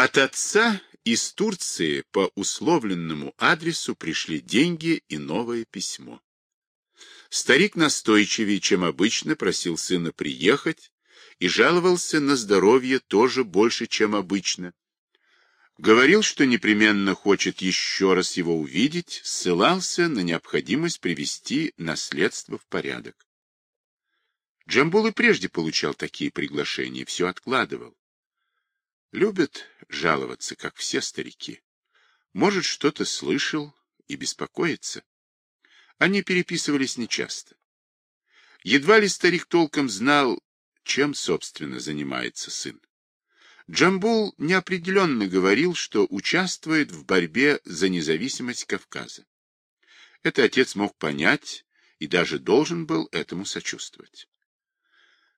От отца из Турции по условленному адресу пришли деньги и новое письмо. Старик настойчивее, чем обычно, просил сына приехать и жаловался на здоровье тоже больше, чем обычно. Говорил, что непременно хочет еще раз его увидеть, ссылался на необходимость привести наследство в порядок. Джамбул и прежде получал такие приглашения, все откладывал. Любят жаловаться, как все старики. Может, что-то слышал и беспокоится. Они переписывались нечасто. Едва ли старик толком знал, чем, собственно, занимается сын. Джамбул неопределенно говорил, что участвует в борьбе за независимость Кавказа. Это отец мог понять и даже должен был этому сочувствовать.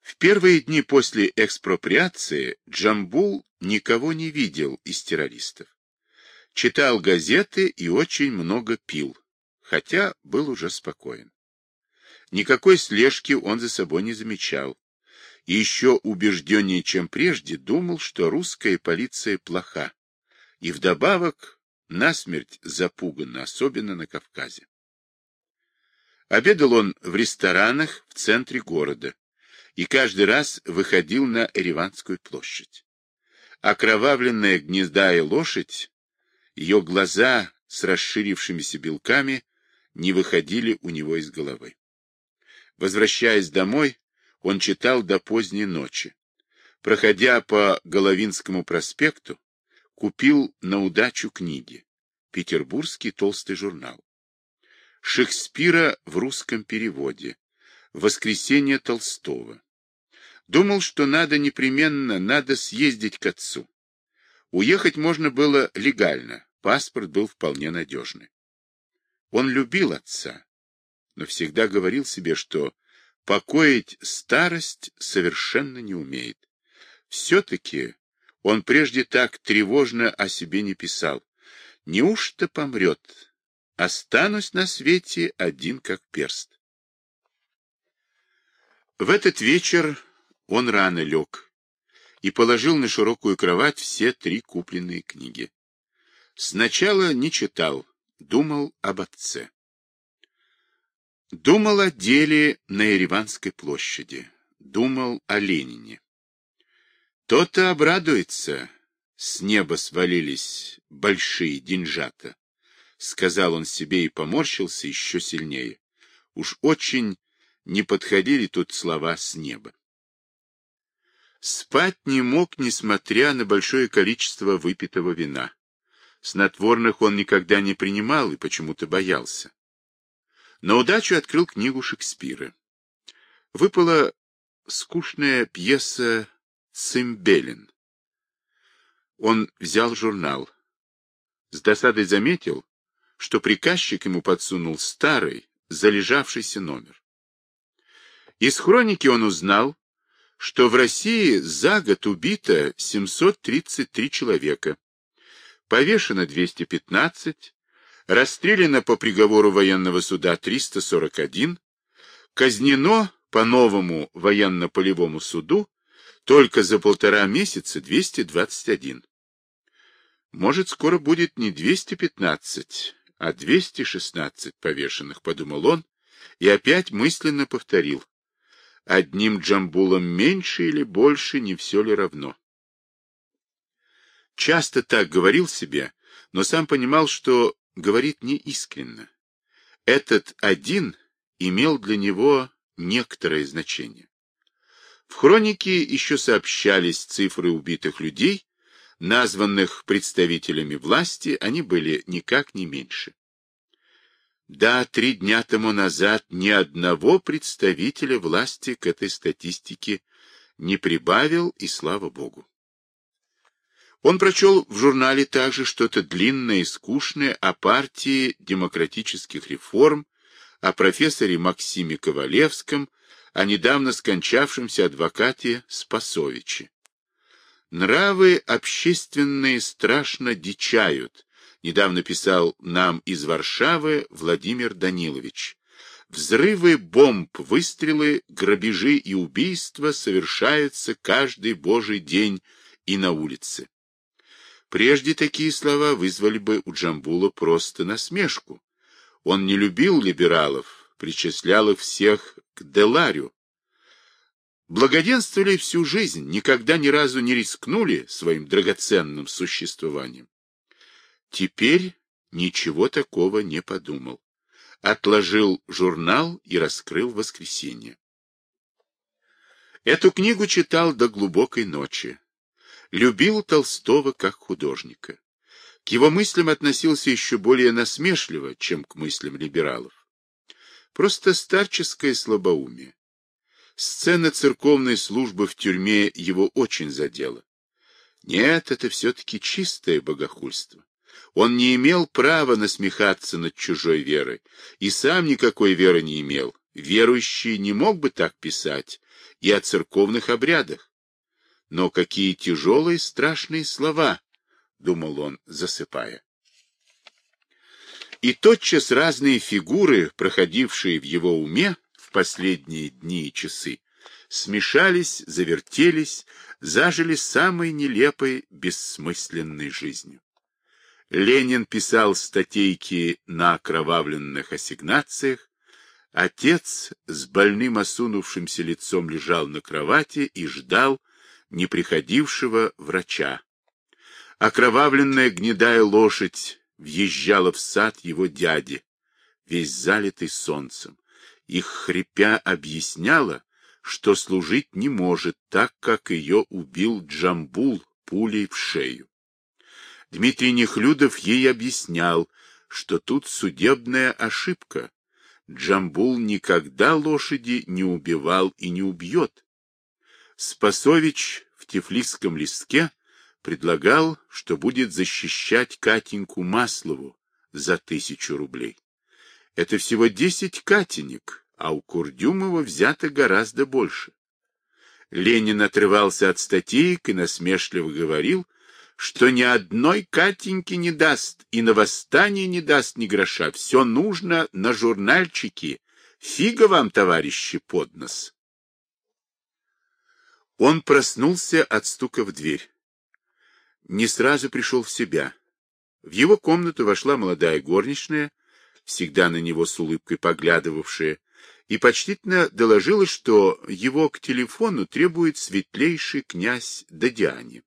В первые дни после экспроприации Джамбул никого не видел из террористов. Читал газеты и очень много пил, хотя был уже спокоен. Никакой слежки он за собой не замечал, и еще убежденнее, чем прежде, думал, что русская полиция плоха, и вдобавок насмерть запугана, особенно на Кавказе. Обедал он в ресторанах в центре города и каждый раз выходил на Ереванскую площадь. Окровавленная гнездая лошадь, ее глаза с расширившимися белками не выходили у него из головы. Возвращаясь домой, он читал до поздней ночи. Проходя по Головинскому проспекту, купил на удачу книги. Петербургский толстый журнал. Шекспира в русском переводе. Воскресенье Толстого. Думал, что надо непременно, надо съездить к отцу. Уехать можно было легально, паспорт был вполне надежный. Он любил отца, но всегда говорил себе, что покоить старость совершенно не умеет. Все-таки он прежде так тревожно о себе не писал. Неужто помрет? Останусь на свете один как перст. В этот вечер он рано лег и положил на широкую кровать все три купленные книги. Сначала не читал, думал об отце. Думал о деле на Ереванской площади. Думал о Ленине. То-то обрадуется. С неба свалились большие деньжата. Сказал он себе и поморщился еще сильнее. Уж очень не подходили тут слова с неба. Спать не мог, несмотря на большое количество выпитого вина. Снотворных он никогда не принимал и почему-то боялся. На удачу открыл книгу Шекспира. Выпала скучная пьеса «Цимбелин». Он взял журнал. С досадой заметил, что приказчик ему подсунул старый, залежавшийся номер. Из хроники он узнал, что в России за год убито 733 человека, повешено 215, расстреляно по приговору военного суда 341, казнено по новому военно-полевому суду только за полтора месяца 221. Может, скоро будет не 215, а 216 повешенных, подумал он, и опять мысленно повторил. Одним джамбулом меньше или больше, не все ли равно? Часто так говорил себе, но сам понимал, что говорит неискренно. Этот один имел для него некоторое значение. В хронике еще сообщались цифры убитых людей, названных представителями власти, они были никак не меньше. Да, три дня тому назад ни одного представителя власти к этой статистике не прибавил, и слава богу. Он прочел в журнале также что-то длинное и скучное о партии демократических реформ, о профессоре Максиме Ковалевском, о недавно скончавшемся адвокате Спасовиче. Нравы общественные страшно дичают, недавно писал нам из Варшавы Владимир Данилович. Взрывы бомб, выстрелы, грабежи и убийства совершаются каждый божий день и на улице. Прежде такие слова вызвали бы у Джамбула просто насмешку. Он не любил либералов, причислял их всех к Деларю. Благоденствовали всю жизнь, никогда ни разу не рискнули своим драгоценным существованием. Теперь ничего такого не подумал. Отложил журнал и раскрыл воскресенье. Эту книгу читал до глубокой ночи. Любил Толстого как художника. К его мыслям относился еще более насмешливо, чем к мыслям либералов. Просто старческое слабоумие. Сцена церковной службы в тюрьме его очень задела. Нет, это все-таки чистое богохульство. Он не имел права насмехаться над чужой верой, и сам никакой веры не имел. Верующий не мог бы так писать и о церковных обрядах. Но какие тяжелые страшные слова, — думал он, засыпая. И тотчас разные фигуры, проходившие в его уме в последние дни и часы, смешались, завертелись, зажили самой нелепой, бессмысленной жизнью. Ленин писал статейки на окровавленных ассигнациях, отец с больным осунувшимся лицом лежал на кровати и ждал не приходившего врача. Окровавленная гнедая лошадь въезжала в сад его дяди, весь залитый солнцем, и, хрипя, объясняла, что служить не может, так как ее убил Джамбул пулей в шею. Дмитрий Нехлюдов ей объяснял, что тут судебная ошибка. Джамбул никогда лошади не убивал и не убьет. Спасович в Тифлисском листке предлагал, что будет защищать Катеньку Маслову за тысячу рублей. Это всего десять катенек, а у Курдюмова взято гораздо больше. Ленин отрывался от статейк и насмешливо говорил, что ни одной Катеньки не даст и на восстание не даст ни гроша. Все нужно на журнальчики. Фига вам, товарищи, под нос. Он проснулся от стука в дверь. Не сразу пришел в себя. В его комнату вошла молодая горничная, всегда на него с улыбкой поглядывавшая, и почтительно доложила, что его к телефону требует светлейший князь Дадиане.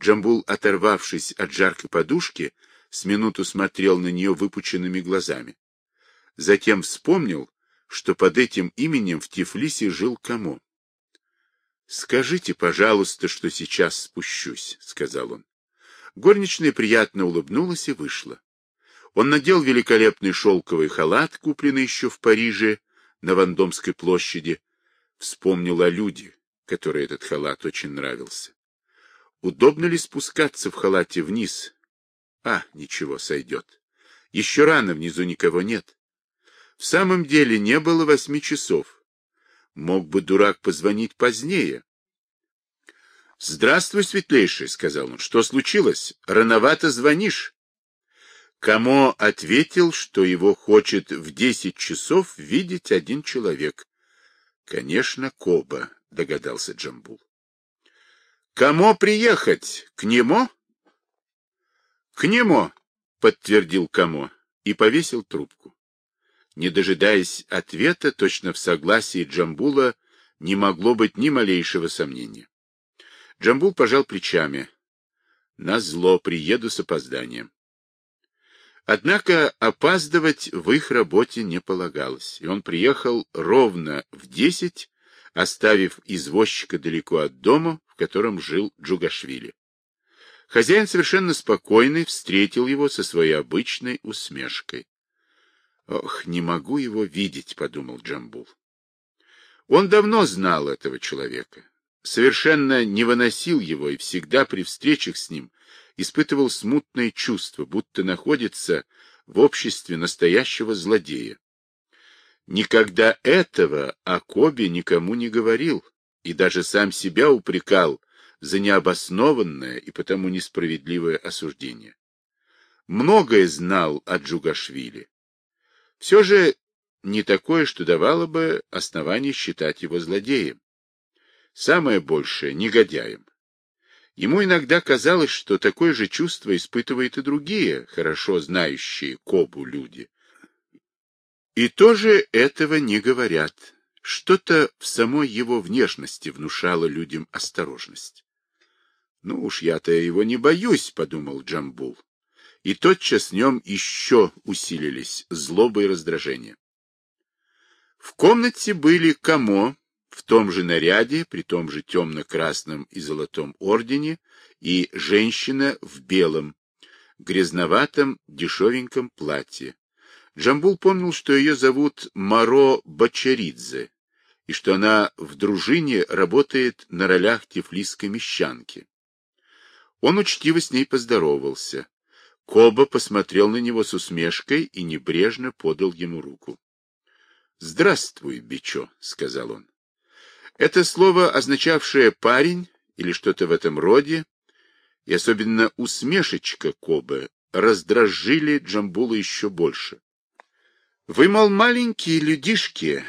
Джамбул, оторвавшись от жаркой подушки, с минуту смотрел на нее выпученными глазами. Затем вспомнил, что под этим именем в Тифлисе жил Камо. — Скажите, пожалуйста, что сейчас спущусь, — сказал он. Горничная приятно улыбнулась и вышла. Он надел великолепный шелковый халат, купленный еще в Париже, на Вандомской площади. Вспомнил о люди, которой этот халат очень нравился. Удобно ли спускаться в халате вниз? А, ничего, сойдет. Еще рано, внизу никого нет. В самом деле не было восьми часов. Мог бы дурак позвонить позднее. «Здравствуй, светлейший», — сказал он. «Что случилось? Рановато звонишь». Камо ответил, что его хочет в десять часов видеть один человек. «Конечно, Коба», — догадался Джамбул. Кому приехать? К нему? К нему, подтвердил Камо и повесил трубку. Не дожидаясь ответа, точно в согласии Джамбула не могло быть ни малейшего сомнения. Джамбул пожал плечами. На зло приеду с опозданием. Однако опаздывать в их работе не полагалось, и он приехал ровно в десять, оставив извозчика далеко от дома, в котором жил Джугашвили. Хозяин совершенно спокойный встретил его со своей обычной усмешкой. «Ох, не могу его видеть», — подумал Джамбул. Он давно знал этого человека, совершенно не выносил его и всегда при встречах с ним испытывал смутное чувство, будто находится в обществе настоящего злодея. Никогда этого о Кобе никому не говорил, и даже сам себя упрекал за необоснованное и потому несправедливое осуждение. Многое знал о Джугашвили. Все же не такое, что давало бы основание считать его злодеем. Самое большее — негодяем. Ему иногда казалось, что такое же чувство испытывают и другие, хорошо знающие Кобу люди. И тоже этого не говорят. Что-то в самой его внешности внушало людям осторожность. «Ну уж я-то его не боюсь», — подумал Джамбул. И тотчас в нем еще усилились злоба и раздражение. В комнате были Камо, в том же наряде, при том же темно-красном и золотом ордене, и женщина в белом, грязноватом, дешевеньком платье. Джамбул помнил, что ее зовут Маро Бачаридзе, и что она в дружине работает на ролях тифлисской мещанки. Он учтиво с ней поздоровался. Коба посмотрел на него с усмешкой и небрежно подал ему руку. — Здравствуй, Бичо, — сказал он. Это слово, означавшее «парень» или что-то в этом роде, и особенно усмешечка Кобе, раздражили Джамбула еще больше. Вы, мол, маленькие людишки,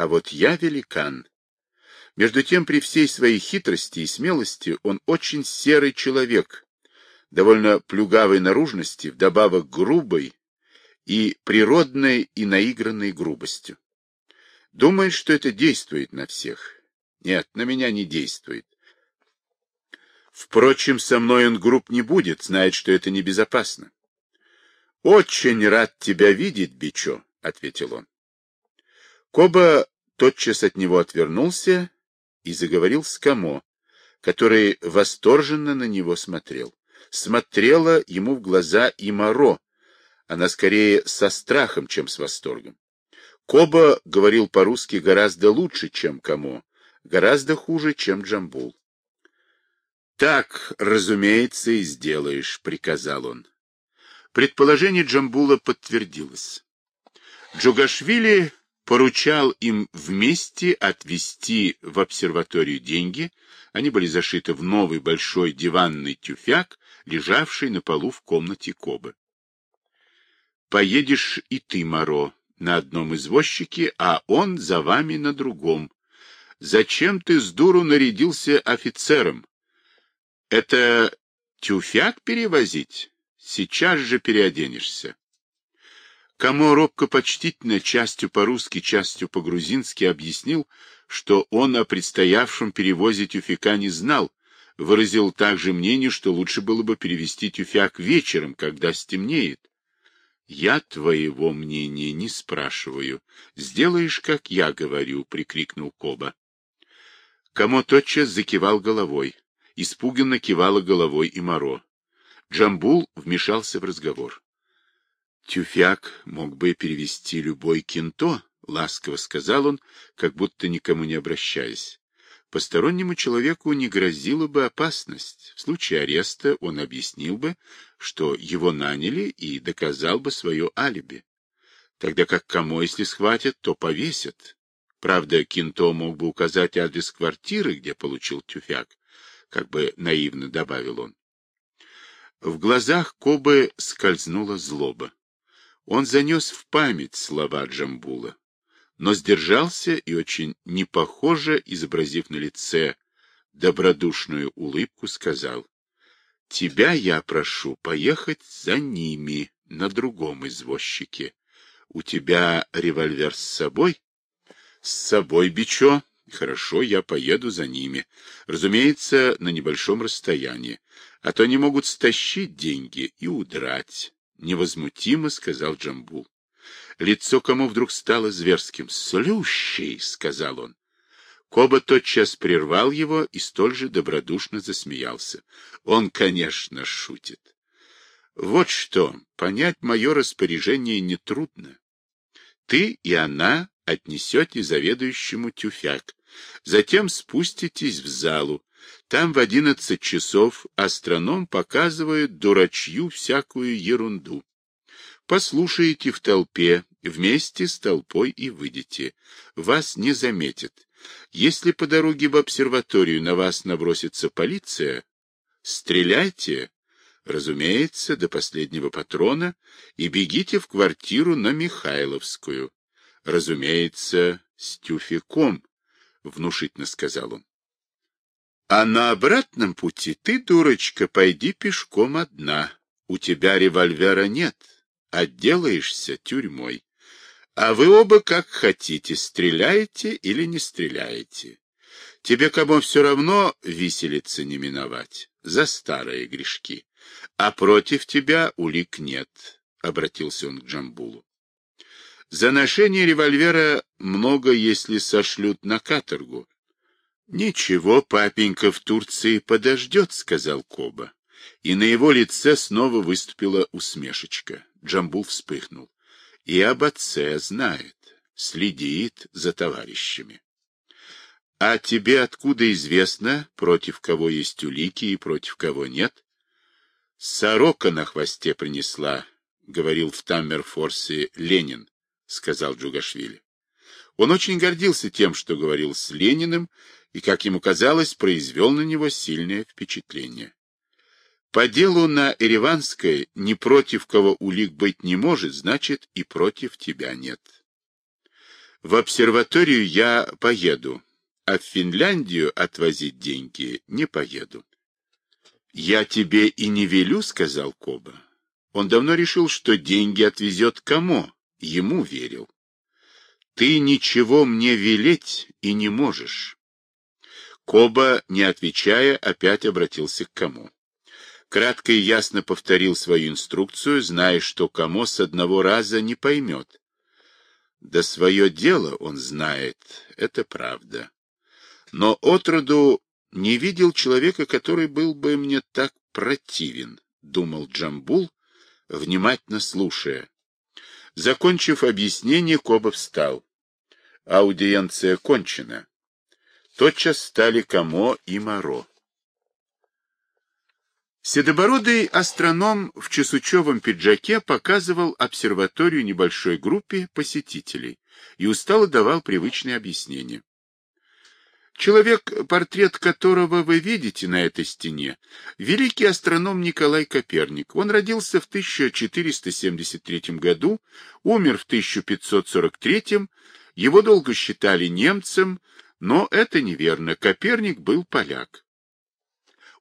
а вот я великан. Между тем, при всей своей хитрости и смелости, он очень серый человек, довольно плюгавой наружности, вдобавок грубой и природной и наигранной грубостью. Думает, что это действует на всех. Нет, на меня не действует. Впрочем, со мной он груб не будет, знает, что это небезопасно. — Очень рад тебя видеть, Бичо, — ответил он. Коба тотчас от него отвернулся и заговорил с Камо, который восторженно на него смотрел. Смотрела ему в глаза и Моро, она скорее со страхом, чем с восторгом. Коба говорил по-русски гораздо лучше, чем Камо, гораздо хуже, чем Джамбул. «Так, разумеется, и сделаешь», — приказал он. Предположение Джамбула подтвердилось. Джугашвили поручал им вместе отвезти в обсерваторию деньги. Они были зашиты в новый большой диванный тюфяк, лежавший на полу в комнате Кобы. «Поедешь и ты, Моро, на одном извозчике, а он за вами на другом», Зачем ты с дуру нарядился офицером? Это тюфяк перевозить? Сейчас же переоденешься. Кому робко почтительно, частью по-русски, частью по-грузински объяснил, что он о предстоявшем перевозе тюфяка не знал, выразил также мнение, что лучше было бы перевести тюфяк вечером, когда стемнеет. «Я твоего мнения не спрашиваю. Сделаешь, как я говорю», — прикрикнул Коба. Камо тотчас закивал головой. Испуганно кивала головой и Моро. Джамбул вмешался в разговор. Тюфяк мог бы перевести любой кинто, ласково сказал он, как будто никому не обращаясь. Постороннему человеку не грозила бы опасность. В случае ареста он объяснил бы, что его наняли и доказал бы свое алиби. Тогда как кому, если схватят, то повесят. Правда, Кинто мог бы указать адрес квартиры, где получил тюфяк, как бы наивно добавил он. В глазах Кобы скользнула злоба. Он занес в память слова Джамбула, но сдержался и очень непохоже, изобразив на лице добродушную улыбку, сказал, «Тебя я прошу поехать за ними на другом извозчике. У тебя револьвер с собой?» С собой бичо. Хорошо, я поеду за ними. Разумеется, на небольшом расстоянии. А то они могут стащить деньги и удрать. Невозмутимо сказал Джамбул. Лицо кому вдруг стало зверским. «Слющий!» — сказал он. Коба тотчас прервал его и столь же добродушно засмеялся. Он, конечно, шутит. Вот что, понять мое распоряжение нетрудно. Ты и она отнесете заведующему тюфяк. Затем спуститесь в залу. Там в одиннадцать часов астроном показывает дурачью всякую ерунду. Послушаете в толпе, вместе с толпой и выйдете. Вас не заметят. Если по дороге в обсерваторию на вас набросится полиция, стреляйте, разумеется, до последнего патрона и бегите в квартиру на Михайловскую. Разумеется, с тюфяком, — внушительно сказал он. А на обратном пути ты, дурочка, пойди пешком одна. У тебя револьвера нет, отделаешься тюрьмой. А вы оба как хотите, стреляете или не стреляете. Тебе кому все равно виселица не миновать за старые грешки. А против тебя улик нет, — обратился он к Джамбулу. За ношение револьвера много, если сошлют на каторгу. Ничего, папенька в Турции подождет, — сказал Коба. И на его лице снова выступила усмешечка. Джамбул вспыхнул. И об отце знает, следит за товарищами. А тебе откуда известно, против кого есть улики и против кого нет? Сорока на хвосте принесла, говорил в Таммерфорсе Ленин, сказал Джугашвили. Он очень гордился тем, что говорил с Лениным, и, как ему казалось, произвел на него сильное впечатление. По делу на Ереванской ни против кого улик быть не может, значит, и против тебя нет. В обсерваторию я поеду, а в Финляндию отвозить деньги не поеду. Я тебе и не велю, сказал Коба. Он давно решил, что деньги отвезет кому, ему верил. Ты ничего мне велеть и не можешь. Коба, не отвечая, опять обратился к кому. Кратко и ясно повторил свою инструкцию, зная, что Камо с одного раза не поймет. Да свое дело он знает, это правда но отроду не видел человека, который был бы мне так противен, думал Джамбул, внимательно слушая. Закончив объяснение, Коба встал. Аудиенция кончена. Тотчас стали Камо и Моро. Седобородый астроном в чесучевом пиджаке показывал обсерваторию небольшой группе посетителей и устало давал привычные объяснения. Человек, портрет которого вы видите на этой стене, великий астроном Николай Коперник. Он родился в 1473 году, умер в 1543, его долго считали немцем, но это неверно, Коперник был поляк.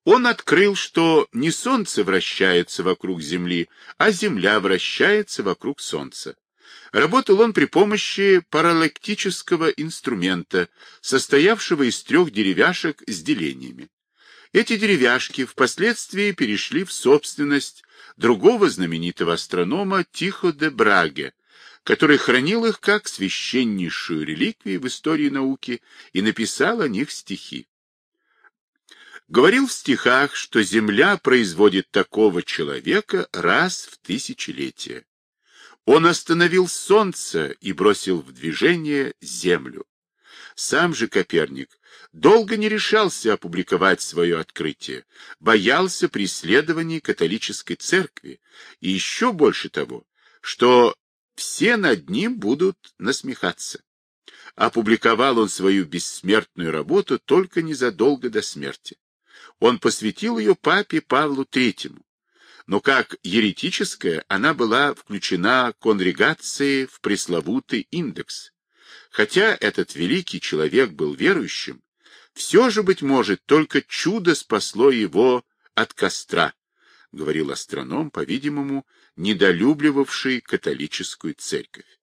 Он открыл, что не Солнце вращается вокруг Земли, а Земля вращается вокруг Солнца. Работал он при помощи паралактического инструмента, состоявшего из трех деревяшек с делениями. Эти деревяшки впоследствии перешли в собственность другого знаменитого астронома Тихо де Браге, который хранил их как священнейшую реликвию в истории науки и написал о них стихи. Говорил в стихах, что Земля производит такого человека раз в тысячелетие. Он остановил солнце и бросил в движение землю. Сам же Коперник долго не решался опубликовать свое открытие, боялся преследований католической церкви и еще больше того, что все над ним будут насмехаться. Опубликовал он свою бессмертную работу только незадолго до смерти. Он посвятил ее папе Павлу Третьему, но как еретическая она была включена конгрегацией в пресловутый индекс. Хотя этот великий человек был верующим, все же, быть может, только чудо спасло его от костра, говорил астроном, по-видимому, недолюбливавший католическую церковь.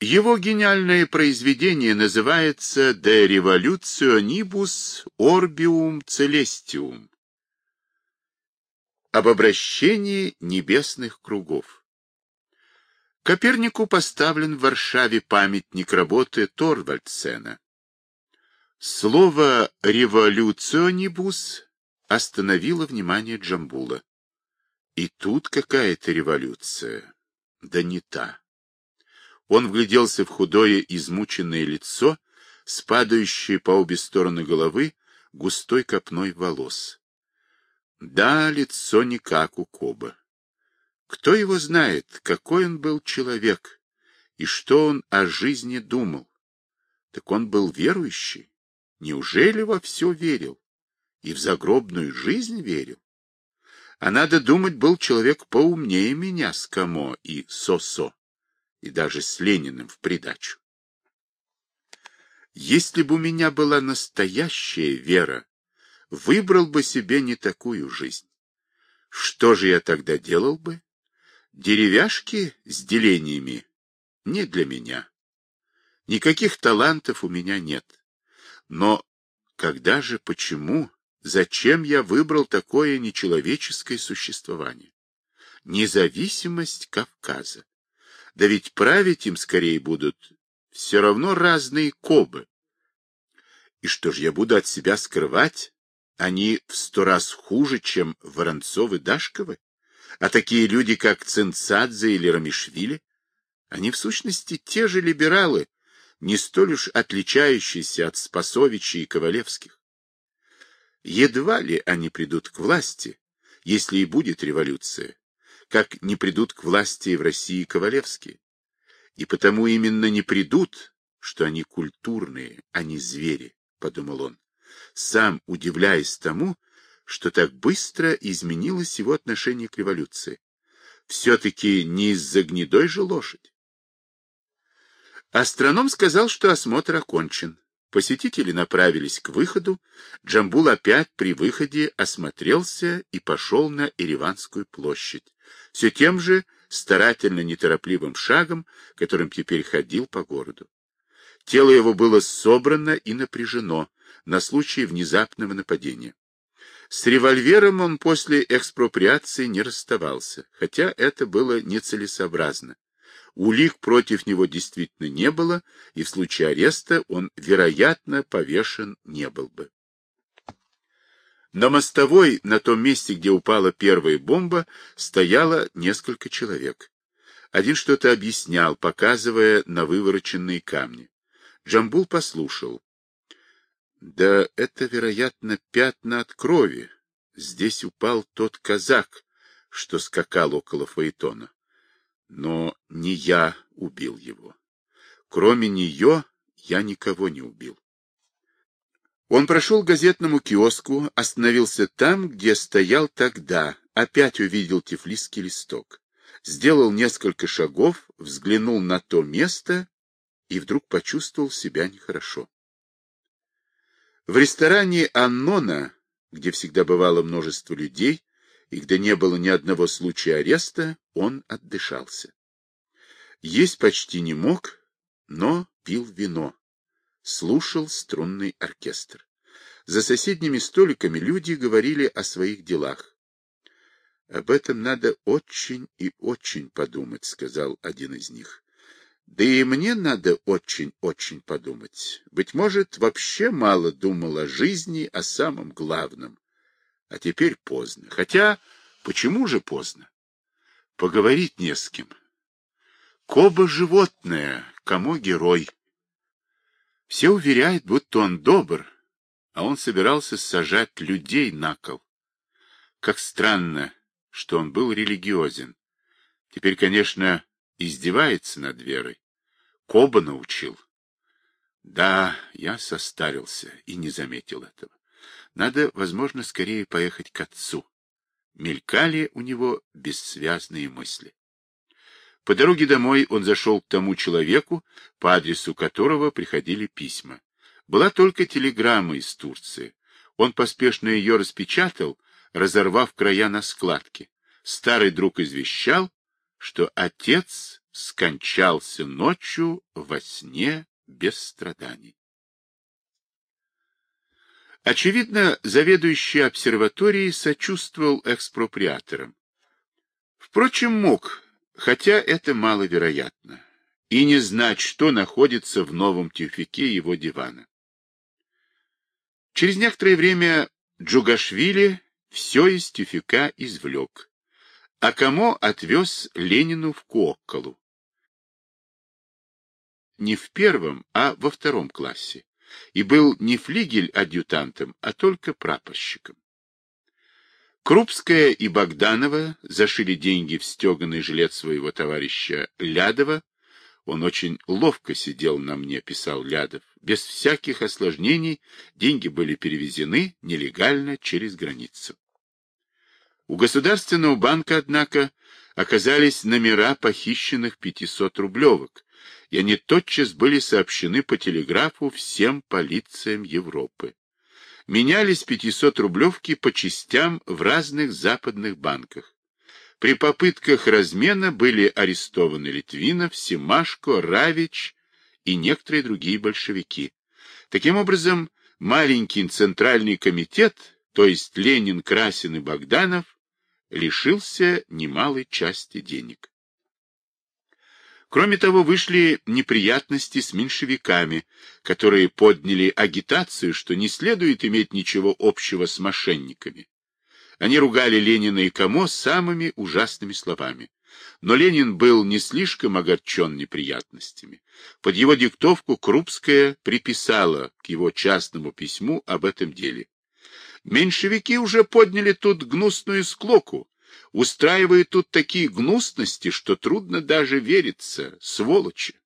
Его гениальное произведение называется «De revolutionibus orbium celestium» об обращении небесных кругов. Копернику поставлен в Варшаве памятник работы Торвальдсена. Слово «революционибус» остановило внимание Джамбула. И тут какая-то революция. Да не та. Он вгляделся в худое, измученное лицо, с падающей по обе стороны головы густой копной волос. Да, лицо не как у Коба. Кто его знает, какой он был человек и что он о жизни думал? Так он был верующий. Неужели во все верил? И в загробную жизнь верил? А надо думать, был человек поумнее меня с Камо и Сосо, и даже с Лениным в придачу. Если бы у меня была настоящая вера, выбрал бы себе не такую жизнь. Что же я тогда делал бы? Деревяшки с делениями не для меня. Никаких талантов у меня нет. Но когда же, почему, зачем я выбрал такое нечеловеческое существование? Независимость Кавказа. Да ведь править им скорее будут все равно разные кобы. И что же я буду от себя скрывать? Они в сто раз хуже, чем Воронцовы Дашковы? А такие люди, как Цинцадзе или Рамишвили, они в сущности те же либералы, не столь уж отличающиеся от Спасовичей и Ковалевских. Едва ли они придут к власти, если и будет революция, как не придут к власти в России Ковалевские. И потому именно не придут, что они культурные, а не звери, — подумал он, сам удивляясь тому, что так быстро изменилось его отношение к революции. Все-таки не из-за гнедой же лошадь. Астроном сказал, что осмотр окончен. Посетители направились к выходу. Джамбул опять при выходе осмотрелся и пошел на Ереванскую площадь. Все тем же старательно неторопливым шагом, которым теперь ходил по городу. Тело его было собрано и напряжено на случай внезапного нападения. С револьвером он после экспроприации не расставался, хотя это было нецелесообразно. Улик против него действительно не было, и в случае ареста он, вероятно, повешен не был бы. На мостовой, на том месте, где упала первая бомба, стояло несколько человек. Один что-то объяснял, показывая на вывороченные камни. Джамбул послушал. Да это, вероятно, пятна от крови. Здесь упал тот казак, что скакал около Фаэтона. Но не я убил его. Кроме нее я никого не убил. Он прошел к газетному киоску, остановился там, где стоял тогда, опять увидел тифлисский листок. Сделал несколько шагов, взглянул на то место и вдруг почувствовал себя нехорошо. В ресторане Аннона, где всегда бывало множество людей, и где не было ни одного случая ареста, он отдышался. Есть почти не мог, но пил вино, слушал струнный оркестр. За соседними столиками люди говорили о своих делах. «Об этом надо очень и очень подумать», — сказал один из них. Да и мне надо очень-очень подумать. Быть может, вообще мало думал о жизни, о самом главном. А теперь поздно. Хотя, почему же поздно? Поговорить не с кем. Коба животное, кому герой. Все уверяют, будто он добр, а он собирался сажать людей на кол. Как странно, что он был религиозен. Теперь, конечно, издевается над верой. Коба научил. Да, я состарился и не заметил этого. Надо, возможно, скорее поехать к отцу. Мелькали у него бессвязные мысли. По дороге домой он зашел к тому человеку, по адресу которого приходили письма. Была только телеграмма из Турции. Он поспешно ее распечатал, разорвав края на складке. Старый друг извещал, что отец скончался ночью во сне без страданий. Очевидно, заведующий обсерваторией сочувствовал экспроприаторам. Впрочем, мог, хотя это маловероятно, и не знать, что находится в новом тюфике его дивана. Через некоторое время Джугашвили все из тюфика извлек, а кому отвез Ленину в Куокколу не в первом, а во втором классе, и был не флигель-адъютантом, а только прапорщиком. Крупская и Богданова зашили деньги в стеганый жилет своего товарища Лядова. Он очень ловко сидел на мне, писал Лядов. Без всяких осложнений деньги были перевезены нелегально через границу. У Государственного банка, однако, оказались номера похищенных 500-рублевок, и они тотчас были сообщены по телеграфу всем полициям Европы. менялись 500-рублевки по частям в разных западных банках. При попытках размена были арестованы Литвинов, Семашко, Равич и некоторые другие большевики. Таким образом, маленький центральный комитет, то есть Ленин, Красин и Богданов, лишился немалой части денег. Кроме того, вышли неприятности с меньшевиками, которые подняли агитацию, что не следует иметь ничего общего с мошенниками. Они ругали Ленина и Камо самыми ужасными словами. Но Ленин был не слишком огорчен неприятностями. Под его диктовку Крупская приписала к его частному письму об этом деле. Меньшевики уже подняли тут гнусную склоку, устраивая тут такие гнусности, что трудно даже вериться, сволочи.